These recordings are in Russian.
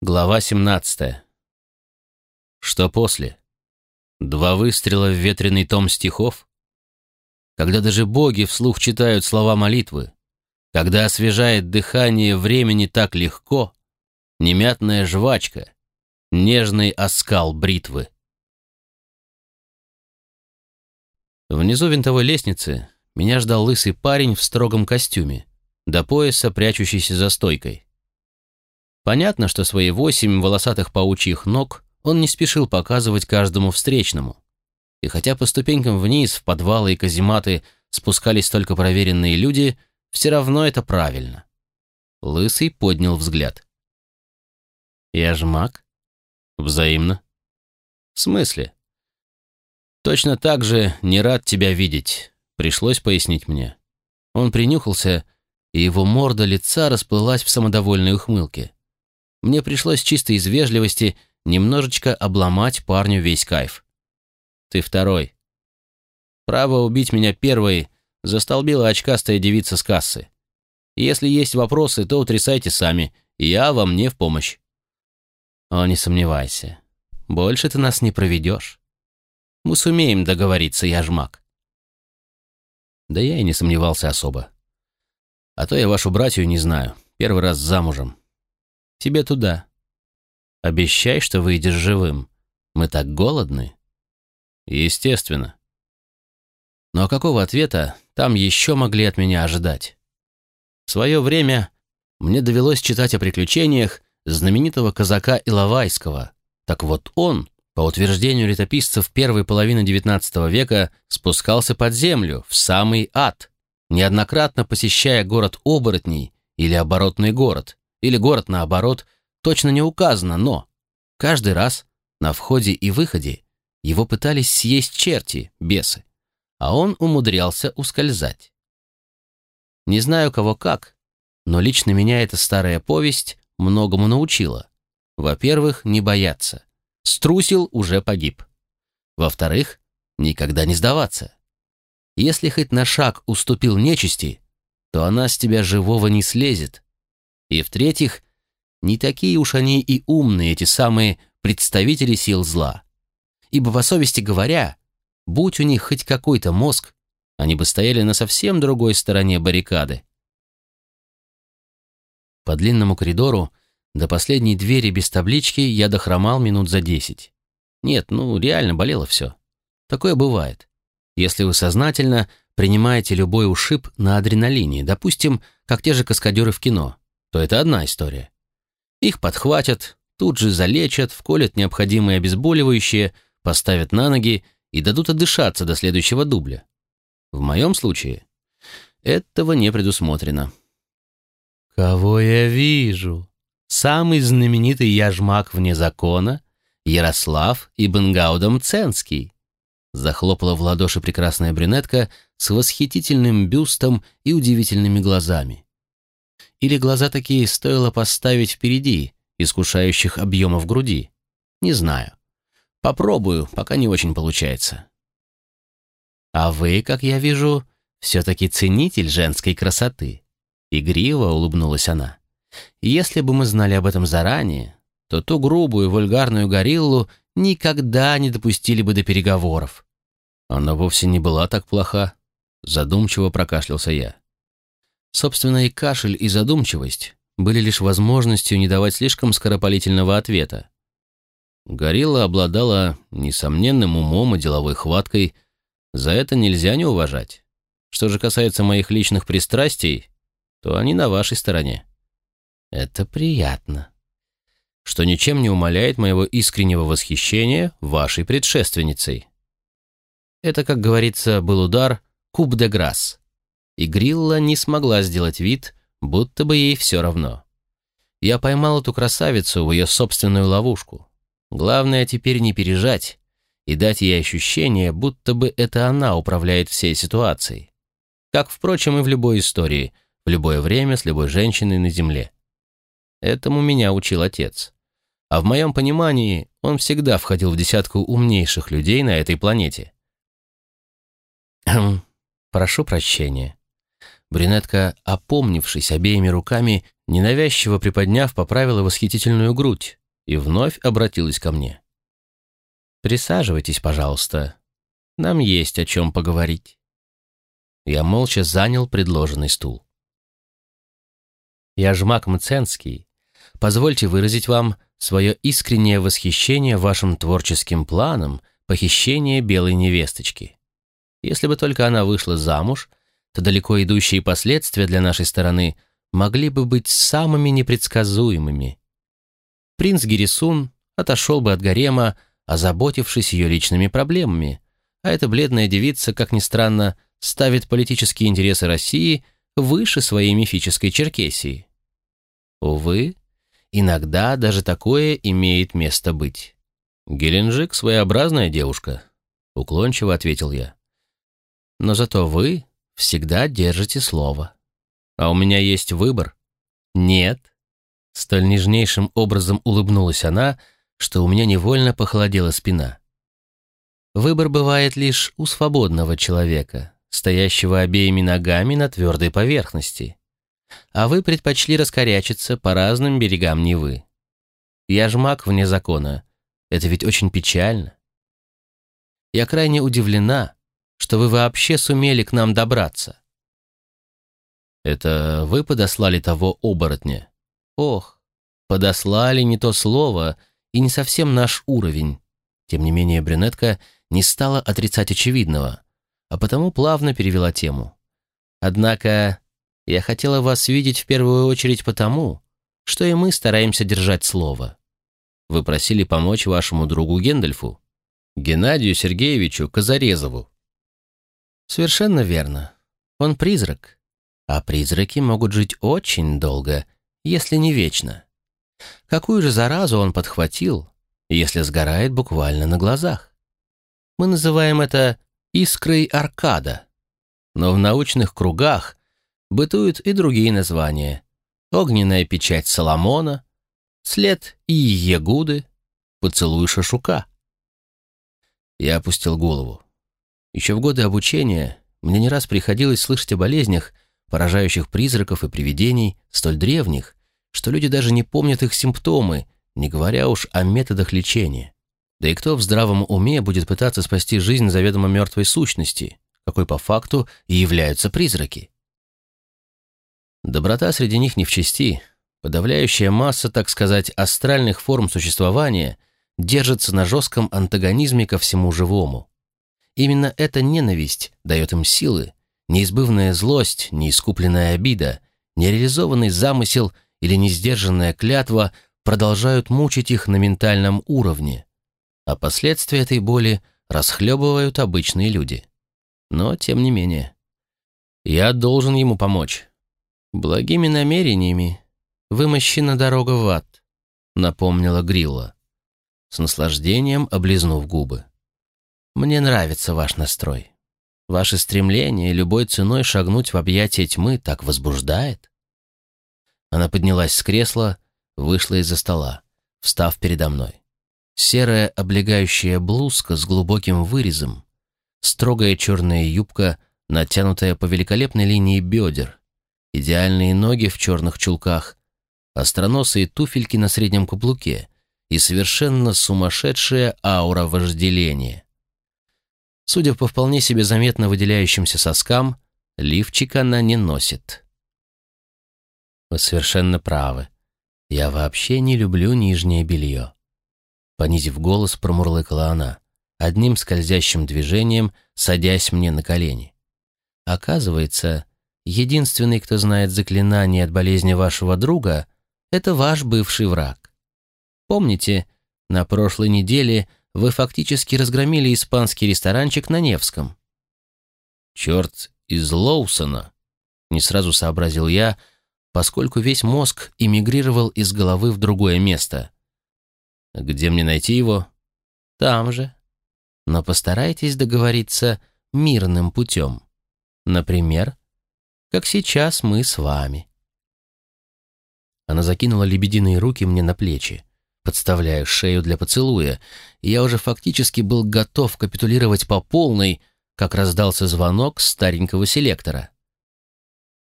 Глава 17. Что после? Два выстрела в ветреный том стихов? Когда даже боги вслух читают слова молитвы, когда освежает дыхание времени так легко, немятная жвачка, нежный оскал бритвы. Внизу винтовой лестницы меня ждал лысый парень в строгом костюме, до пояса прячущийся за стойкой. Понятно, что свои восемь волосатых паучьих ног он не спешил показывать каждому встречному. И хотя по ступенькам вниз, в подвалы и казематы спускались только проверенные люди, все равно это правильно. Лысый поднял взгляд. «Я ж маг?» «Взаимно». «В смысле?» «Точно так же не рад тебя видеть», — пришлось пояснить мне. Он принюхался, и его морда лица расплылась в самодовольной ухмылке. Мне пришлось чисто из вежливости немножечко обломать парню весь кайф. Ты второй. Право убить меня первой застолбила очкастая девица с кассы. Если есть вопросы, то утрясайте сами, я вам не в помощь. О, не сомневайся. Больше ты нас не проведешь. Мы сумеем договориться, я жмак. Да я и не сомневался особо. А то я вашу братью не знаю. Первый раз замужем. Тебе туда. Обещай, что выйдешь живым. Мы так голодны. Естественно. Но какого ответа там еще могли от меня ожидать? В свое время мне довелось читать о приключениях знаменитого казака Иловайского. Так вот он, по утверждению летописцев первой половины XIX века, спускался под землю, в самый ад, неоднократно посещая город оборотней или оборотный город, или город наоборот, точно не указано, но каждый раз на входе и выходе его пытались съесть черти, бесы, а он умудрялся ускользать. Не знаю кого как, но лично меня эта старая повесть многому научила. Во-первых, не бояться. Струсил, уже погиб. Во-вторых, никогда не сдаваться. Если хоть на шаг уступил нечисти, то она с тебя живого не слезет, и в-третьих, не такие уж они и умные, эти самые представители сил зла. Ибо, по совести говоря, будь у них хоть какой-то мозг, они бы стояли на совсем другой стороне баррикады. По длинному коридору до последней двери без таблички я дохромал минут за десять. Нет, ну реально болело все. Такое бывает. Если вы сознательно принимаете любой ушиб на адреналине, допустим, как те же каскадеры в кино то это одна история. Их подхватят, тут же залечат, вколят необходимые обезболивающие, поставят на ноги и дадут отдышаться до следующего дубля. В моем случае этого не предусмотрено. «Кого я вижу? Самый знаменитый яжмак вне закона Ярослав Ибнгаудом Ценский», захлопала в ладоши прекрасная брюнетка с восхитительным бюстом и удивительными глазами. Или глаза такие стоило поставить впереди, искушающих объемов груди? Не знаю. Попробую, пока не очень получается. А вы, как я вижу, все-таки ценитель женской красоты. Игриво улыбнулась она. Если бы мы знали об этом заранее, то ту грубую, вульгарную гориллу никогда не допустили бы до переговоров. Она вовсе не была так плоха. Задумчиво прокашлялся я. Собственно, и кашель, и задумчивость были лишь возможностью не давать слишком скоропалительного ответа. Горилла обладала несомненным умом и деловой хваткой, за это нельзя не уважать. Что же касается моих личных пристрастий, то они на вашей стороне. Это приятно. Что ничем не умаляет моего искреннего восхищения вашей предшественницей. Это, как говорится, был удар куб де грасс и Грилла не смогла сделать вид, будто бы ей все равно. Я поймал эту красавицу в ее собственную ловушку. Главное теперь не пережать и дать ей ощущение, будто бы это она управляет всей ситуацией. Как, впрочем, и в любой истории, в любое время с любой женщиной на Земле. Этому меня учил отец. А в моем понимании он всегда входил в десятку умнейших людей на этой планете. «Прошу прощения», брюнетка, опомнившись обеими руками, ненавязчиво приподняв, поправила восхитительную грудь и вновь обратилась ко мне. «Присаживайтесь, пожалуйста. Нам есть о чем поговорить». Я молча занял предложенный стул. «Я Жмак Мценский. Позвольте выразить вам свое искреннее восхищение вашим творческим планом похищения белой невесточки. Если бы только она вышла замуж, то далеко идущие последствия для нашей стороны могли бы быть самыми непредсказуемыми. Принц Гирисун отошел бы от гарема, озаботившись ее личными проблемами, а эта бледная девица, как ни странно, ставит политические интересы России выше своей мифической Черкесии. Увы, иногда даже такое имеет место быть. «Геленджик — своеобразная девушка», — уклончиво ответил я. «Но зато вы всегда держите слово. А у меня есть выбор?» «Нет». Столь нежнейшим образом улыбнулась она, что у меня невольно похолодела спина. Выбор бывает лишь у свободного человека, стоящего обеими ногами на твердой поверхности а вы предпочли раскорячиться по разным берегам Невы. Я ж маг вне закона. Это ведь очень печально. Я крайне удивлена, что вы вообще сумели к нам добраться. Это вы подослали того оборотня? Ох, подослали не то слово и не совсем наш уровень. Тем не менее, брюнетка не стала отрицать очевидного, а потому плавно перевела тему. Однако я хотела вас видеть в первую очередь потому, что и мы стараемся держать слово. Вы просили помочь вашему другу Гендальфу, Геннадию Сергеевичу Казарезову. Совершенно верно. Он призрак. А призраки могут жить очень долго, если не вечно. Какую же заразу он подхватил, если сгорает буквально на глазах? Мы называем это «искрой аркада». Но в научных кругах бытуют и другие названия. Огненная печать Соломона, след и Ягуды, поцелуй Шашука. Я опустил голову. Еще в годы обучения мне не раз приходилось слышать о болезнях, поражающих призраков и привидений, столь древних, что люди даже не помнят их симптомы, не говоря уж о методах лечения. Да и кто в здравом уме будет пытаться спасти жизнь заведомо мертвой сущности, какой по факту и являются призраки? Доброта среди них не в чести. Подавляющая масса, так сказать, астральных форм существования держится на жестком антагонизме ко всему живому. Именно эта ненависть дает им силы, неизбывная злость, неискупленная обида, нереализованный замысел или несдержанная клятва продолжают мучить их на ментальном уровне, а последствия этой боли расхлебывают обычные люди. Но, тем не менее, я должен ему помочь. «Благими намерениями вымощена дорога в ад», — напомнила Грилла, с наслаждением облизнув губы. «Мне нравится ваш настрой. Ваше стремление любой ценой шагнуть в объятия тьмы так возбуждает». Она поднялась с кресла, вышла из-за стола, встав передо мной. Серая облегающая блузка с глубоким вырезом, строгая черная юбка, натянутая по великолепной линии бедер, идеальные ноги в черных чулках, остроносые туфельки на среднем каблуке и совершенно сумасшедшая аура вожделения. Судя по вполне себе заметно выделяющимся соскам, лифчик она не носит. Вы совершенно правы. Я вообще не люблю нижнее белье. Понизив голос, промурлыкала она, одним скользящим движением садясь мне на колени. Оказывается, единственный, кто знает заклинание от болезни вашего друга, это ваш бывший враг. Помните, на прошлой неделе вы фактически разгромили испанский ресторанчик на Невском? Черт из Лоусона, не сразу сообразил я, поскольку весь мозг эмигрировал из головы в другое место. Где мне найти его? Там же. Но постарайтесь договориться мирным путем. Например, как сейчас мы с вами». Она закинула лебединые руки мне на плечи, подставляя шею для поцелуя, и я уже фактически был готов капитулировать по полной, как раздался звонок старенького селектора.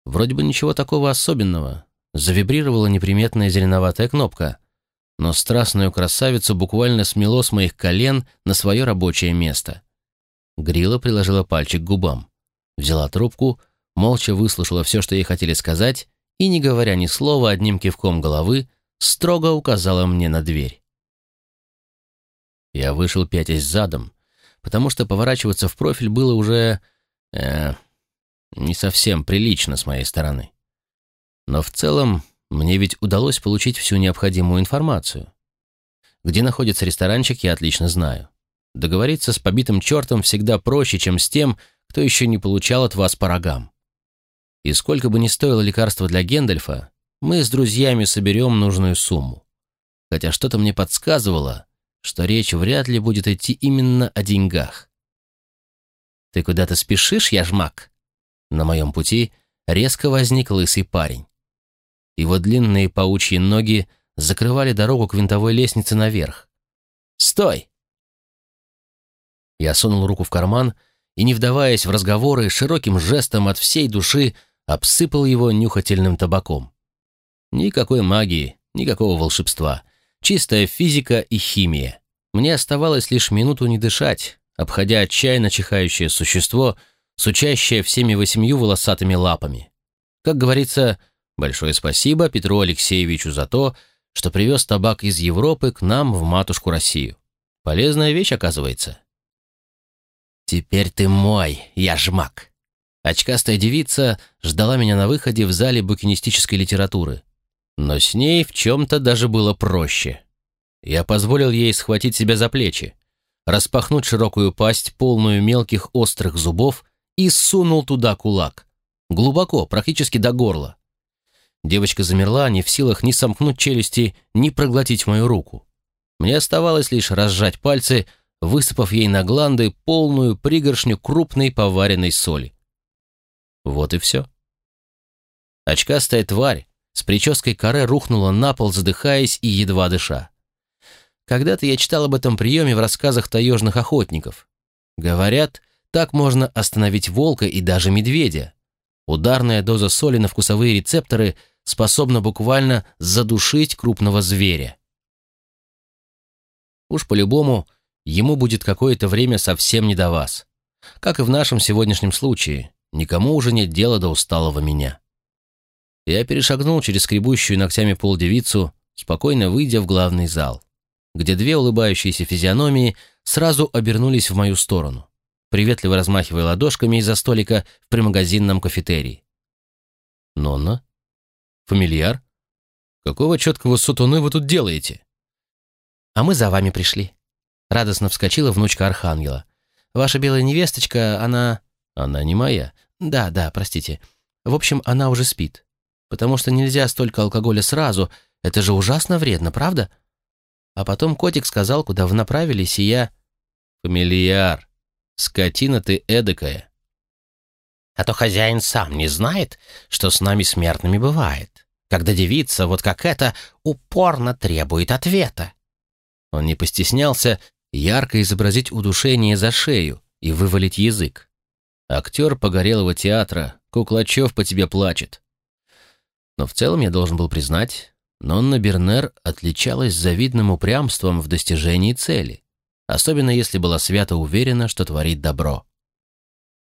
Вроде бы ничего такого особенного. Завибрировала неприметная зеленоватая кнопка. Но страстную красавицу буквально смело с моих колен на свое рабочее место. Грила приложила пальчик к губам. Взяла трубку, молча выслушала все, что ей хотели сказать, и, не говоря ни слова, одним кивком головы, строго указала мне на дверь. Я вышел пятясь задом, потому что поворачиваться в профиль было уже... Э, не совсем прилично с моей стороны. Но в целом мне ведь удалось получить всю необходимую информацию. Где находится ресторанчик, я отлично знаю. Договориться с побитым чертом всегда проще, чем с тем, кто еще не получал от вас по рогам. И сколько бы ни стоило лекарство для Гендальфа, мы с друзьями соберем нужную сумму. Хотя что-то мне подсказывало, что речь вряд ли будет идти именно о деньгах. «Ты куда-то спешишь, я жмак?» На моем пути резко возник лысый парень. Его длинные паучьи ноги закрывали дорогу к винтовой лестнице наверх. «Стой!» Я сунул руку в карман и, не вдаваясь в разговоры, широким жестом от всей души обсыпал его нюхательным табаком. Никакой магии, никакого волшебства. Чистая физика и химия. Мне оставалось лишь минуту не дышать, обходя отчаянно чихающее существо, сучащее всеми восемью волосатыми лапами. Как говорится, большое спасибо Петру Алексеевичу за то, что привез табак из Европы к нам в матушку Россию. Полезная вещь, оказывается. «Теперь ты мой, я жмак!» Очкастая девица ждала меня на выходе в зале букинистической литературы. Но с ней в чем-то даже было проще. Я позволил ей схватить себя за плечи, распахнуть широкую пасть, полную мелких острых зубов, и сунул туда кулак. Глубоко, практически до горла. Девочка замерла, не в силах ни сомкнуть челюсти, ни проглотить мою руку. Мне оставалось лишь разжать пальцы, высыпав ей на гланды полную пригоршню крупной поваренной соли. Вот и все. Очкастая тварь, с прической каре рухнула на пол, задыхаясь и едва дыша. Когда-то я читал об этом приеме в рассказах таежных охотников. Говорят, так можно остановить волка и даже медведя. Ударная доза соли на вкусовые рецепторы способна буквально задушить крупного зверя. Уж по-любому, ему будет какое-то время совсем не до вас. Как и в нашем сегодняшнем случае, никому уже нет дела до усталого меня. Я перешагнул через скребущую ногтями пол девицу, спокойно выйдя в главный зал, где две улыбающиеся физиономии сразу обернулись в мою сторону, приветливо размахивая ладошками из-за столика в примагазинном кафетерии. «Нонна? Фамильяр? Какого четкого сутуны вы тут делаете?» «А мы за вами пришли», — радостно вскочила внучка Архангела. «Ваша белая невесточка, она...» «Она не моя». «Да, да, простите. В общем, она уже спит потому что нельзя столько алкоголя сразу, это же ужасно вредно, правда? А потом котик сказал, куда вы направились, и я... Фамильяр, скотина ты эдакая. А то хозяин сам не знает, что с нами смертными бывает, когда девица, вот как эта, упорно требует ответа. Он не постеснялся ярко изобразить удушение за шею и вывалить язык. Актер погорелого театра, Куклачев по тебе плачет. Но в целом я должен был признать, Нонна Бернер отличалась завидным упрямством в достижении цели, особенно если была свято уверена, что творит добро.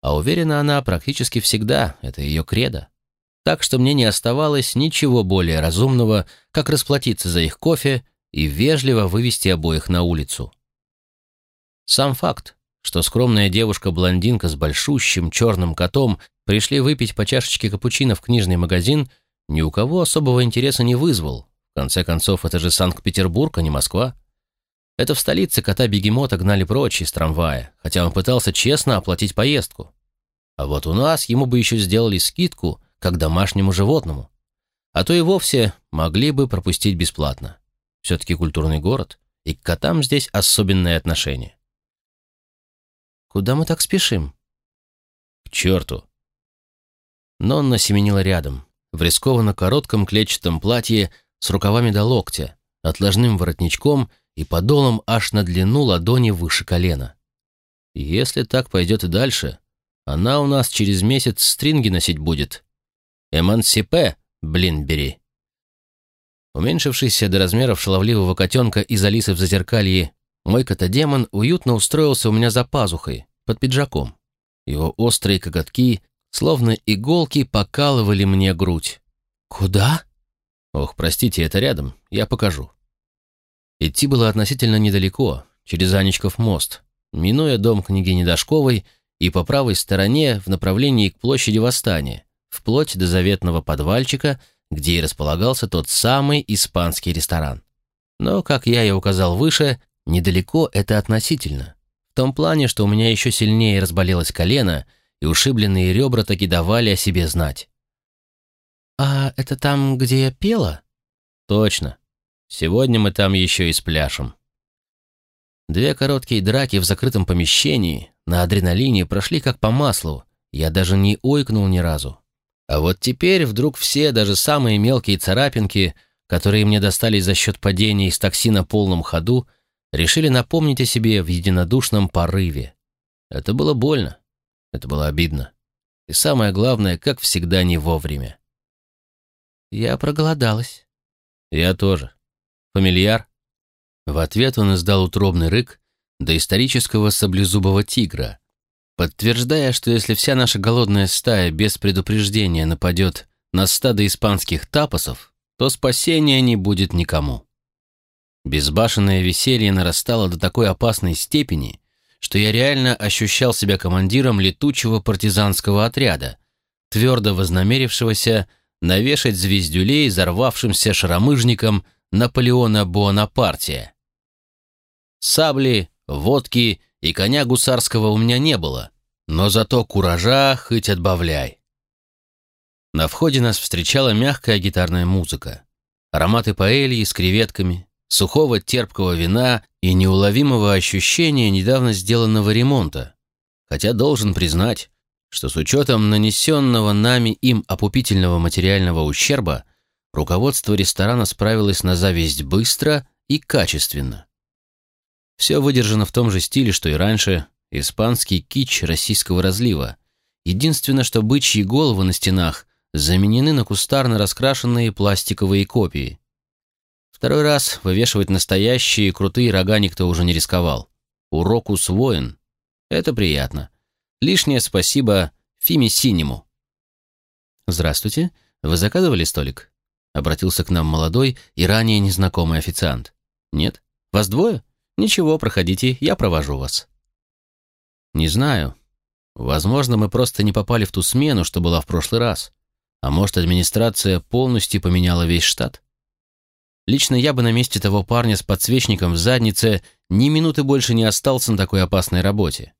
А уверена она практически всегда, это ее кредо. Так что мне не оставалось ничего более разумного, как расплатиться за их кофе и вежливо вывести обоих на улицу. Сам факт, что скромная девушка-блондинка с большущим черным котом пришли выпить по чашечке капучино в книжный магазин – ни у кого особого интереса не вызвал. В конце концов, это же Санкт-Петербург, а не Москва. Это в столице кота-бегемота гнали прочь из трамвая, хотя он пытался честно оплатить поездку. А вот у нас ему бы еще сделали скидку, как домашнему животному. А то и вовсе могли бы пропустить бесплатно. Все-таки культурный город, и к котам здесь особенное отношение. «Куда мы так спешим?» «К черту!» Нонна семенила рядом, в рискованно коротком клетчатом платье с рукавами до локтя, отложным воротничком и подолом аж на длину ладони выше колена. Если так пойдет и дальше, она у нас через месяц стринги носить будет. Эмансипе, блин, бери. Уменьшившийся до размеров шаловливого котенка из Алисы в зазеркалье, мой котодемон уютно устроился у меня за пазухой, под пиджаком. Его острые коготки, словно иголки, покалывали мне грудь. «Куда?» «Ох, простите, это рядом, я покажу». Идти было относительно недалеко, через Анечков мост, минуя дом княгини Дашковой и по правой стороне в направлении к площади Восстания, вплоть до заветного подвальчика, где и располагался тот самый испанский ресторан. Но, как я и указал выше, недалеко это относительно. В том плане, что у меня еще сильнее разболелось колено, и ушибленные ребра таки давали о себе знать. «А это там, где я пела?» «Точно. Сегодня мы там еще и спляшем». Две короткие драки в закрытом помещении на адреналине прошли как по маслу, я даже не ойкнул ни разу. А вот теперь вдруг все, даже самые мелкие царапинки, которые мне достались за счет падения из такси на полном ходу, решили напомнить о себе в единодушном порыве. Это было больно, это было обидно. И самое главное, как всегда, не вовремя. Я проголодалась. Я тоже. Фамильяр? В ответ он издал утробный рык до исторического саблезубого тигра, подтверждая, что если вся наша голодная стая без предупреждения нападет на стадо испанских тапосов, то спасения не будет никому. Безбашенное веселье нарастало до такой опасной степени, что я реально ощущал себя командиром летучего партизанского отряда, твердо вознамерившегося навешать звездюлей взорвавшимся шаромыжником Наполеона Буонапартия. Сабли, водки и коня гусарского у меня не было, но зато куража хоть отбавляй. На входе нас встречала мягкая гитарная музыка, ароматы паэльи с креветками, сухого терпкого вина и неуловимого ощущения недавно сделанного ремонта. Хотя должен признать, что с учетом нанесенного нами им опупительного материального ущерба, руководство ресторана справилось на зависть быстро и качественно. Все выдержано в том же стиле, что и раньше, испанский кич российского разлива. Единственное, что бычьи головы на стенах заменены на кустарно раскрашенные пластиковые копии. Второй раз вывешивать настоящие крутые рога никто уже не рисковал. Урок усвоен. Это приятно. Лишнее спасибо Фиме Синему. «Здравствуйте. Вы заказывали столик?» Обратился к нам молодой и ранее незнакомый официант. «Нет? Вас двое? Ничего, проходите, я провожу вас». «Не знаю. Возможно, мы просто не попали в ту смену, что была в прошлый раз. А может, администрация полностью поменяла весь штат?» Лично я бы на месте того парня с подсвечником в заднице ни минуты больше не остался на такой опасной работе.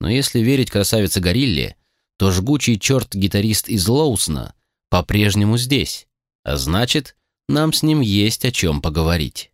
Но если верить красавице Горилле, то жгучий черт-гитарист из Лоусона по-прежнему здесь, а значит, нам с ним есть о чем поговорить.